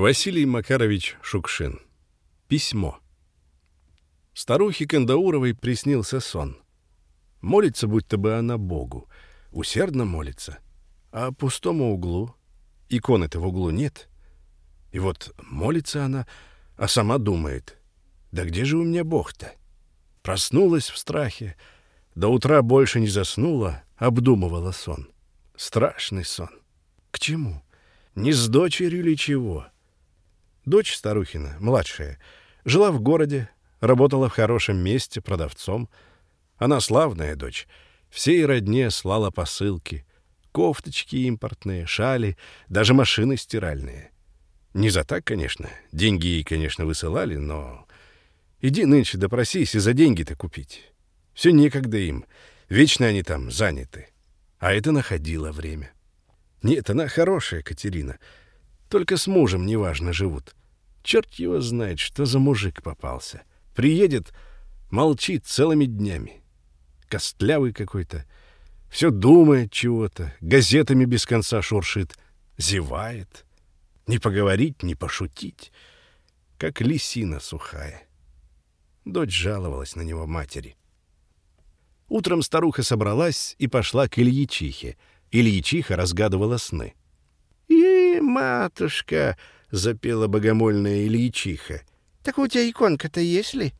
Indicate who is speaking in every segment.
Speaker 1: Василий Макарович Шукшин. Письмо. Старухе Кандауровой приснился сон. Молится, будто бы она Богу. Усердно молится. А пустому углу? Иконы-то в углу нет. И вот молится она, а сама думает. Да где же у меня Бог-то? Проснулась в страхе. До утра больше не заснула, обдумывала сон. Страшный сон. К чему? Не с дочерью ли чего? — Дочь Старухина, младшая, жила в городе, работала в хорошем месте продавцом. Она славная дочь, всей родне слала посылки, кофточки импортные, шали, даже машины стиральные. Не за так, конечно, деньги ей, конечно, высылали, но... Иди нынче допросись и за деньги-то купить. Все некогда им, вечно они там заняты. А это находило время. Нет, она хорошая, Катерина, — только с мужем неважно живут. Черт его знает, что за мужик попался. Приедет, молчит целыми днями. Костлявый какой-то. Все думает чего-то, газетами без конца шуршит, зевает. Не поговорить, не пошутить. Как лисина сухая. Дочь жаловалась на него матери. Утром старуха собралась и пошла к Ильичихе. Ильичиха разгадывала сны.
Speaker 2: «И, матушка!» — запела богомольная Ильичиха. «Так у тебя иконка-то есть ли?»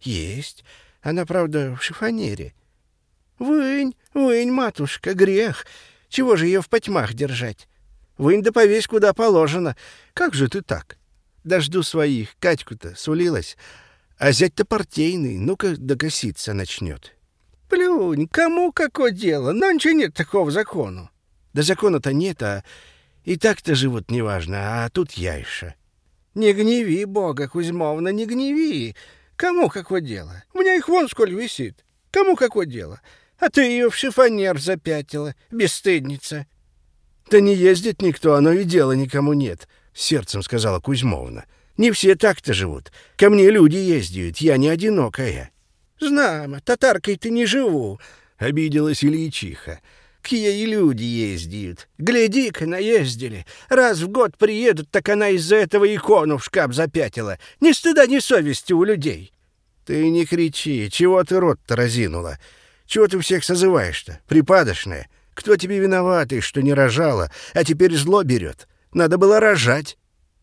Speaker 2: «Есть. Она, правда, в шифонере». «Вынь, вынь, матушка, грех. Чего же ее в потьмах держать? Вынь да повесь куда положено. Как же ты так? Дожду своих, Катьку-то сулилась. А зять-то партийный, ну-ка докоситься начнет». «Плюнь, кому какое дело? Нонче нет такого закону».
Speaker 1: «Да закона-то нет, а и так-то живут неважно, а тут я еще.
Speaker 2: Не гневи Бога, Кузьмовна, не гневи. Кому какое дело? У меня их вон сколь висит. Кому какое дело? А ты ее в шифонер запятила, бесстыдница.
Speaker 1: Да не ездит никто, оно и дела никому нет, сердцем сказала Кузьмовна. Не все так-то живут. Ко мне люди ездят, я не одинокая.
Speaker 2: Знамо, татаркой ты не живу,
Speaker 1: обиделась Ильичиха.
Speaker 2: Какие люди ездят. Гляди-ка, наездили. Раз в год приедут, так она из-за этого икону в шкаф запятила. Ни стыда, ни совести у людей.
Speaker 1: Ты не кричи. Чего ты рот-то разинула? Чего ты всех созываешь-то? Припадочная. Кто тебе виноватый, что не рожала, а теперь зло берет? Надо было рожать.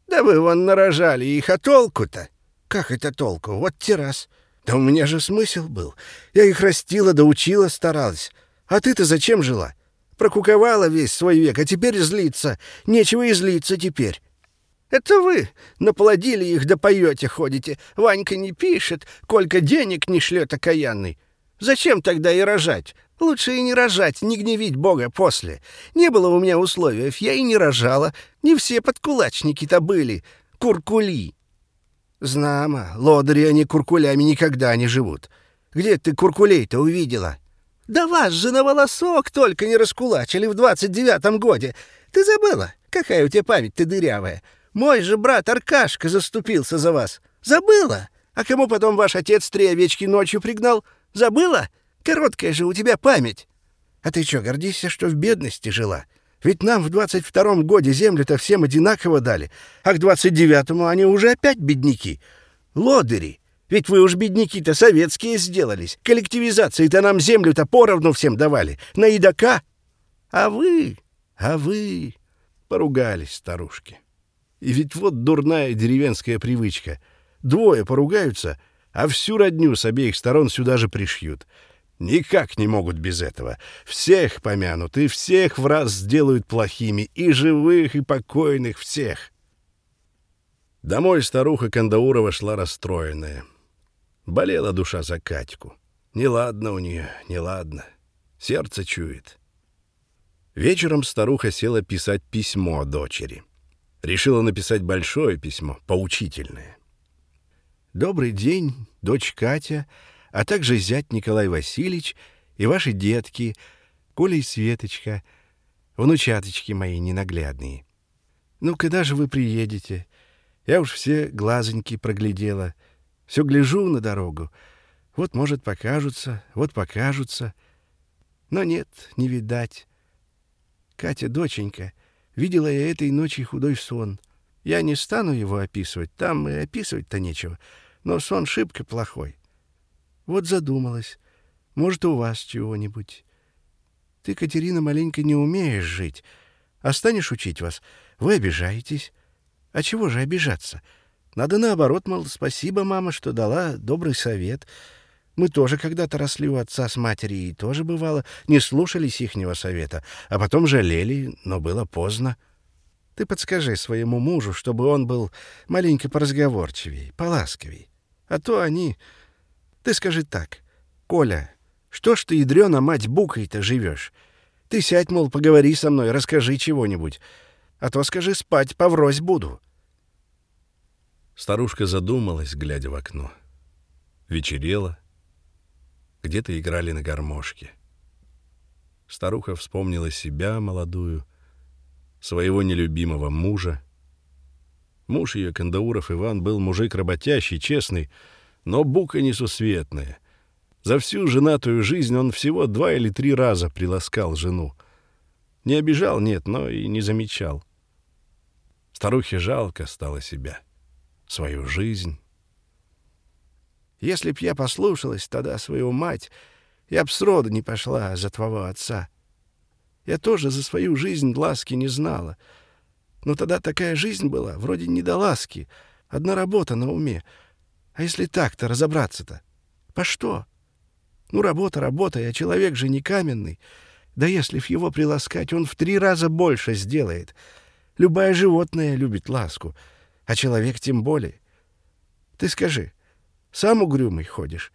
Speaker 2: Да вы вон нарожали их, а толку-то?
Speaker 1: Как это толку? Вот те раз. Да у меня же смысл был. Я их растила, доучила, старалась. А ты-то зачем жила? Прокуковала весь свой век, а теперь злиться. Нечего и злиться теперь.
Speaker 2: Это вы наплодили их да поете ходите. Ванька не пишет, Колька денег не шлет окаянный. Зачем тогда и рожать? Лучше и не рожать, не гневить Бога после. Не было у меня условий, я и не рожала. Не все подкулачники-то были. Куркули.
Speaker 1: Знамо, лодыри они куркулями никогда не живут. Где ты куркулей-то увидела?
Speaker 2: Да вас же на волосок только не раскулачили в двадцать девятом годе. Ты забыла? Какая у тебя память ты дырявая. Мой же брат Аркашка заступился за вас. Забыла? А кому потом ваш отец три овечки ночью пригнал? Забыла? Короткая же у тебя память.
Speaker 1: А ты что, гордишься, что в бедности жила? Ведь нам в двадцать втором годе землю-то всем одинаково дали, а к двадцать девятому они уже опять бедняки. Лодыри. Ведь вы уж, бедняки-то, советские сделались. Коллективизацией-то нам землю-то поровну всем давали. На едока. А вы, а вы... Поругались старушки. И ведь вот дурная деревенская привычка. Двое поругаются, а всю родню с обеих сторон сюда же пришьют. Никак не могут без этого. Всех помянут и всех в раз сделают плохими, и живых, и покойных, всех. Домой старуха Кандаурова шла расстроенная. Болела душа за Катьку. Неладно у нее, неладно. Сердце чует. Вечером старуха села писать письмо дочери. Решила написать большое письмо, поучительное. «Добрый день, дочь Катя, а также зять Николай Васильевич и ваши детки, Коля и Светочка, внучаточки мои ненаглядные. Ну, когда же вы приедете? Я уж все глазоньки проглядела — все гляжу на дорогу. Вот, может, покажутся, вот покажутся. Но нет, не видать. Катя, доченька, видела я этой ночью худой сон.
Speaker 2: Я не стану его описывать, там и описывать-то нечего, но сон шибко плохой. Вот задумалась, может, у вас чего-нибудь. Ты, Катерина, маленько не умеешь жить, а станешь учить вас, вы обижаетесь. А чего же обижаться? Надо наоборот, мол, спасибо, мама, что дала добрый совет. Мы тоже когда-то росли у отца с матерью и тоже, бывало, не слушались ихнего совета, а потом жалели, но было поздно. Ты подскажи своему мужу, чтобы он был маленько поразговорчивей, поласковей. А то они... Ты скажи так. Коля, что ж ты, ядрёна мать, букой-то живешь? Ты сядь, мол, поговори со мной, расскажи чего-нибудь. А то, скажи, спать поврось буду.
Speaker 1: Старушка задумалась, глядя в окно. Вечерело. Где-то играли на гармошке. Старуха вспомнила себя, молодую, своего нелюбимого мужа. Муж ее, Кандауров Иван, был мужик работящий, честный, но бука несусветная. За всю женатую жизнь он всего два или три раза приласкал жену. Не обижал, нет, но и не замечал. Старухе жалко стало себя, свою жизнь.
Speaker 2: Если б я послушалась тогда свою мать, я б сроду не пошла за твоего отца. Я тоже за свою жизнь ласки не знала. Но тогда такая жизнь была, вроде не до ласки, одна работа на уме. А если так-то разобраться-то? По что? Ну, работа, работа, а человек же не каменный. Да если в его приласкать, он в три раза больше сделает. Любое животное любит ласку, а человек тем более. Ты скажи, сам угрюмый ходишь,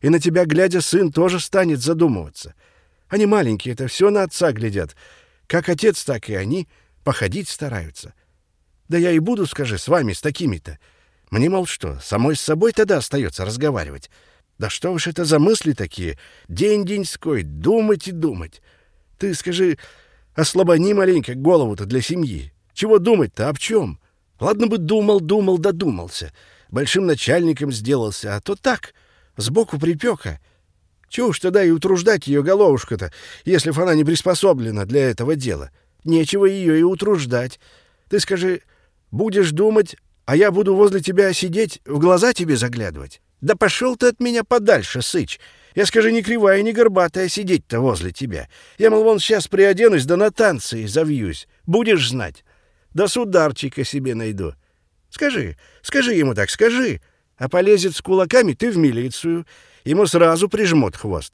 Speaker 2: и на тебя, глядя, сын тоже станет задумываться — они маленькие, это все на отца глядят. Как отец, так и они походить стараются. Да я и буду, скажи, с вами, с такими-то. Мне, мол, что, самой с собой тогда остается разговаривать? Да что уж это за мысли такие? День-деньской, думать и думать. Ты, скажи, ослабони маленько голову-то для семьи. Чего думать-то, об чем? Ладно бы думал, думал, додумался. Большим начальником сделался, а то так, сбоку припека. Чего уж тогда и утруждать ее головушка-то, если она не приспособлена для этого дела? Нечего ее и утруждать. Ты скажи, будешь думать, а я буду возле тебя сидеть, в глаза тебе заглядывать? Да пошел ты от меня подальше, сыч. Я, скажи, не кривая, не горбатая сидеть-то возле тебя. Я, мол, вон сейчас приоденусь, да на танцы завьюсь. Будешь знать. Да сударчика себе найду. Скажи, скажи ему так, скажи. А полезет с кулаками, ты в милицию ему сразу прижмут хвост.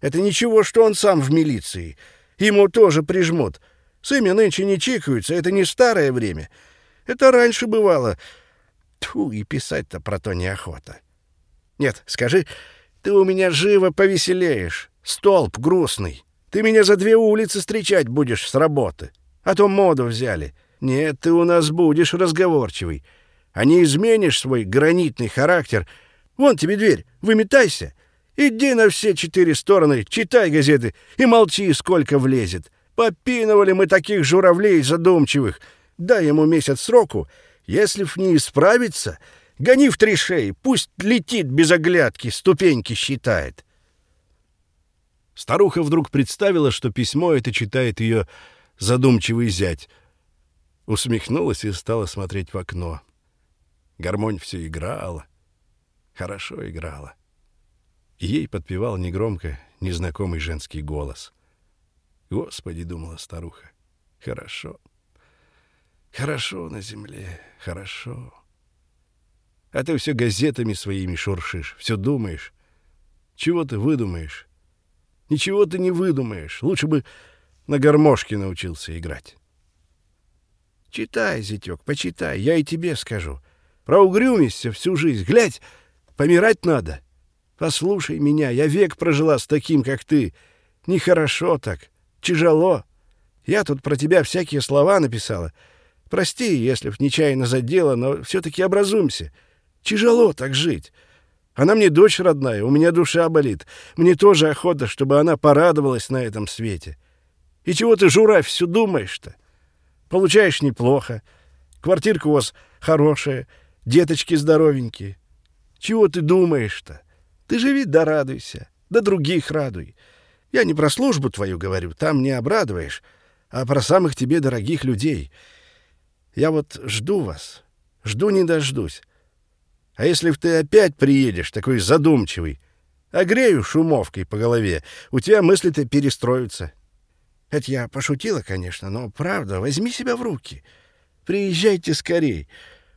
Speaker 2: Это ничего, что он сам в милиции. Ему тоже прижмут. Сыми нынче не чикаются, это не старое время. Это раньше бывало. Тьфу, и писать-то про то неохота. Нет, скажи, ты у меня живо повеселеешь. Столб грустный. Ты меня за две улицы встречать будешь с работы. А то моду взяли. Нет, ты у нас будешь разговорчивый. А не изменишь свой гранитный характер — Вон тебе дверь, выметайся. Иди на все четыре стороны, читай газеты и молчи, сколько влезет. Попиновали мы таких журавлей задумчивых. Дай ему месяц сроку. Если в не исправится, гони в три шеи, пусть летит без оглядки, ступеньки считает.
Speaker 1: Старуха вдруг представила, что письмо это читает ее задумчивый зять. Усмехнулась и стала смотреть в окно. Гармонь все играла хорошо играла. Ей подпевал негромко незнакомый женский голос. «Господи», — думала старуха, — «хорошо, хорошо на земле, хорошо». А ты все газетами своими шуршишь, все думаешь. Чего ты выдумаешь? Ничего ты не выдумаешь. Лучше бы на гармошке научился играть.
Speaker 2: Читай, зятек, почитай, я и тебе скажу. Про угрюмись всю жизнь. Глядь, Помирать надо. Послушай меня, я век прожила с таким, как ты. Нехорошо так, тяжело. Я тут про тебя всякие слова написала. Прости, если б нечаянно задела, но все-таки образумся. Тяжело так жить. Она мне дочь родная, у меня душа болит. Мне тоже охота, чтобы она порадовалась на этом свете. И чего ты, журавь, все думаешь-то? Получаешь неплохо. Квартирка у вас хорошая, деточки здоровенькие. Чего ты думаешь-то? Ты живи да радуйся, да других радуй. Я не про службу твою говорю, там не обрадуешь, а про самых тебе дорогих людей. Я вот жду вас, жду не дождусь. А если в ты опять приедешь, такой задумчивый, огрею шумовкой по голове, у тебя мысли-то перестроятся. Это я пошутила, конечно, но правда, возьми себя в руки. Приезжайте скорей.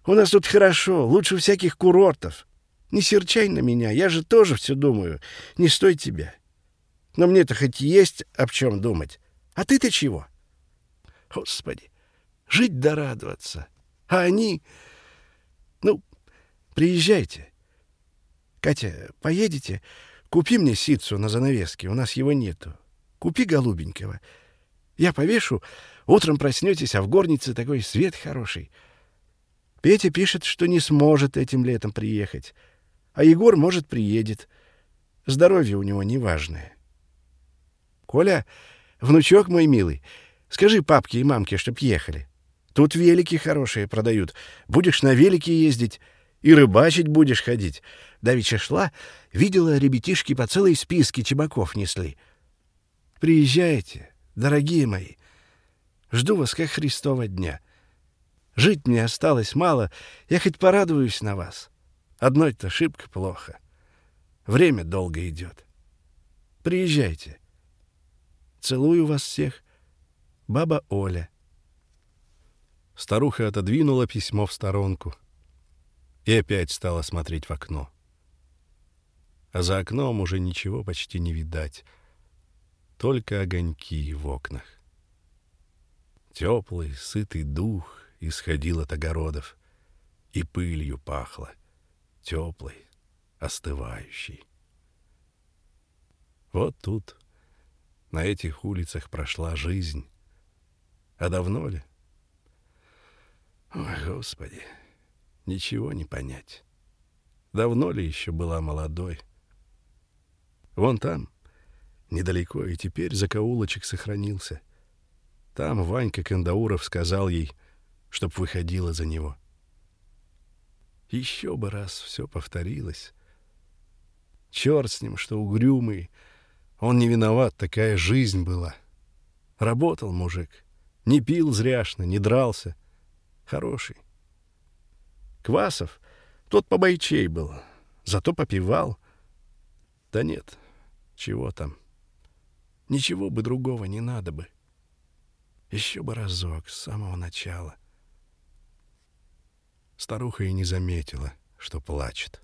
Speaker 2: У нас тут хорошо, лучше всяких курортов. Не серчай на меня, я же тоже все думаю. Не стой тебя. Но мне-то хоть есть об чем думать. А ты-то чего? Господи, жить да радоваться. А они... Ну, приезжайте. Катя, поедете? Купи мне ситцу на занавеске, у нас его нету. Купи голубенького. Я повешу, утром проснетесь, а в горнице такой свет хороший. Петя пишет, что не сможет этим летом приехать. А Егор, может, приедет. Здоровье у него неважное. Коля, внучок мой милый, скажи папке и мамке, чтоб ехали. Тут велики хорошие продают. Будешь на велике ездить и рыбачить будешь ходить. Давеча шла, видела, ребятишки по целой списке чебаков несли. Приезжайте, дорогие мои. Жду вас, как Христова дня. Жить мне осталось мало, я хоть порадуюсь на вас. Одной-то шибко плохо. Время долго идет. Приезжайте. Целую вас всех. Баба Оля.
Speaker 1: Старуха отодвинула письмо в сторонку и опять стала смотреть в окно. А за окном уже ничего почти не видать — только огоньки в окнах. Теплый, сытый дух исходил от огородов, и пылью пахло, теплый, остывающий. Вот тут, на этих улицах прошла жизнь. А давно ли? Ой, Господи, ничего не понять. Давно ли еще была молодой? Вон там, недалеко, и теперь закоулочек сохранился. Там Ванька Кандауров сказал ей, чтоб выходила за него. Еще бы раз все повторилось. Черт с ним, что угрюмый. Он не виноват, такая жизнь была. Работал мужик. Не пил зряшно, не дрался. Хороший. Квасов, тот побойчей был, зато попивал. Да нет, чего там. Ничего бы другого не надо бы. Еще бы разок, с самого начала. Старуха и не заметила, что плачет.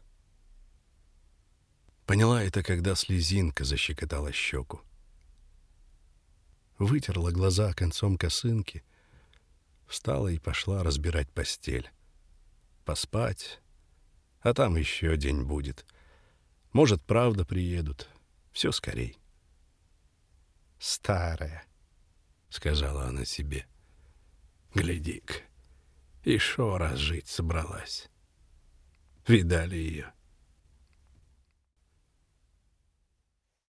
Speaker 1: Поняла это, когда слезинка защекотала щеку. Вытерла глаза концом косынки, встала и пошла разбирать постель. Поспать, а там еще день будет. Может, правда приедут. Все скорей старая, — сказала она себе. Гляди-ка, еще раз жить собралась. Видали ее?